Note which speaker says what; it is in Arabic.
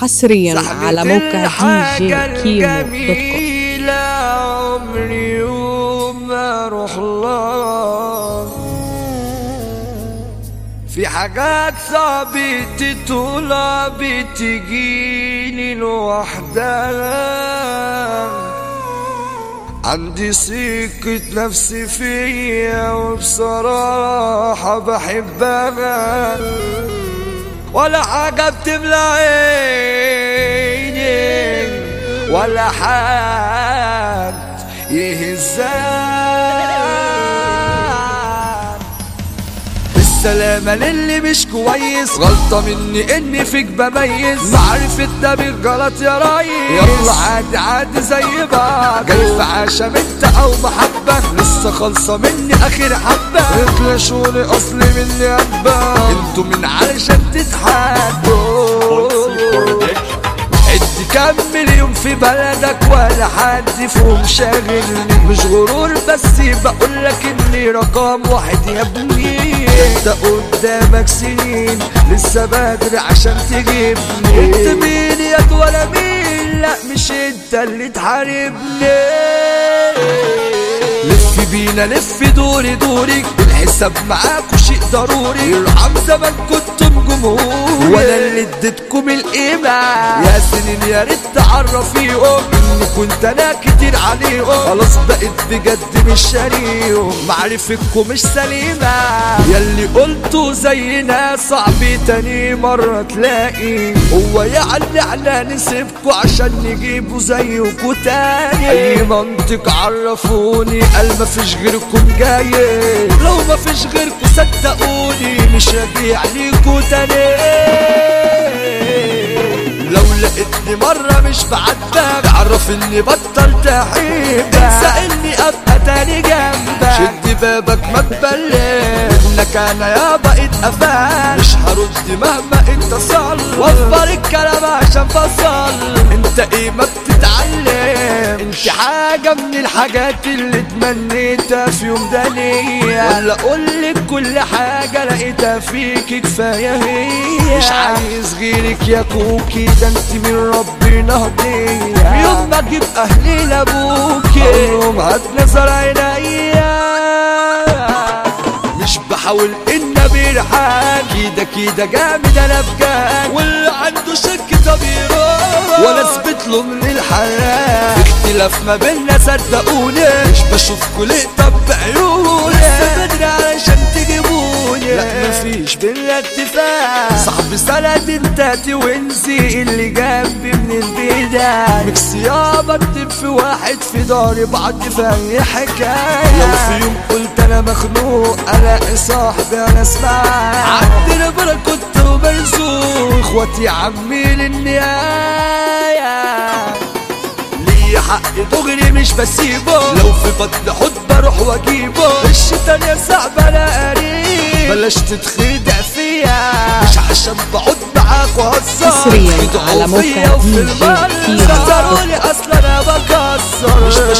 Speaker 1: حصريا على موقع دي جي كيمو دوت كوم
Speaker 2: عمري يوم ما أروح لها. في حاجات صعبة طلوع بتجيلي لوحدها. عندي ثقة نفسي فيا وبصراحة بحبها. ولا حاجة بتملى عيني ولا حد يهزها بالسلامة للي مش كويس غلطة مني إني فيك بميز. معرفة ده بالغلط يا ريس. يلا عادي عادي زي بعض جاي في عشم أنت أو محبة. لسه خالصة مني آخر حبة. اطلشوني اصلي مني هبة أنتوا من علشان تتحدوا عد كام مليون في بلدك ولا حد فيهم شاغلني. مش غرور بس بقول لك إني رقم واحد يا ابني. انت قدامك سنين لسه بدري عشان تجيبني. انت مين يا ولا مين؟ لا مش انت اللي تحاربني. بينا لف دوري دوري. الحساب معاكوا شيء ضروري. يرحم زمان جمهور وأنا اللي اديتكم القيمة يا سنين يا ريت تعرفيهم. اني كنت أنا كتير عليهم. خلاص بقيت بجد مش شاريهم. معرفتكم مش سليمة. ياللي قلتوا زينا صعب تاني مرة تلاقي هو يعني إحنا نسيبكوا عشان نجيبوا زيكوا تاني. أي منطق عرفوني قال مفيش غيركم جاي لو مفيش غيركم صدقوني مش راجع ليكوا تاني. لو لقيتني مرة مش بعدك اعرف إني بطلت أحبك. انسى اني أبقى تاني جنبك. شد بابك ما تبلش انك أنا يا بقيت قفال مش هرد مهما انت صل. وفر الكلام عشان بصل انت إيه ما بتتعلم. انت حاجة من الحاجات اللي تمنيتها في يوم ده ليا. ولا أقولك كل حاجة لقيتها فيك كفاية هي. مش عايز غيرك يا كوكي ده انت من ربنا هدية. يوم ما أجيب أهلي لأبوكي. اقولهم هات نظر عينيا. مش بحاول إن برحان كده كده جامد أنا بجد. واللي عنده شك طب ولا أثبت له من الحياة اختلاف ما بينا صدقوني. مش بشوفكوا ليه طب بعيوني؟ لسه بدري علشان تجيبوني. لا مفيش بينا اتفاق. صاحبي سند انت توينزي اللي جنبي من البداية. ميكس يابا اكتب في واحد في داري بعض في اي حكاية. لو في يوم قلت أنا مخنوق الاقي صاحبي أنا اسمع عندنا برا كنت ومرزوق اخواتي عمي للنهاية ليا حق دغري مش بسيبه. لو في بطن حد بروح وأجيبه. الشيطان يا صعب أنا قريب. بلاش تتخدع فيا. مش عشان بقعد معاك وهزر. تدعوا فيا وفي
Speaker 1: كيمو.
Speaker 2: خسروني أصلا أنا بكسر مش بعينيا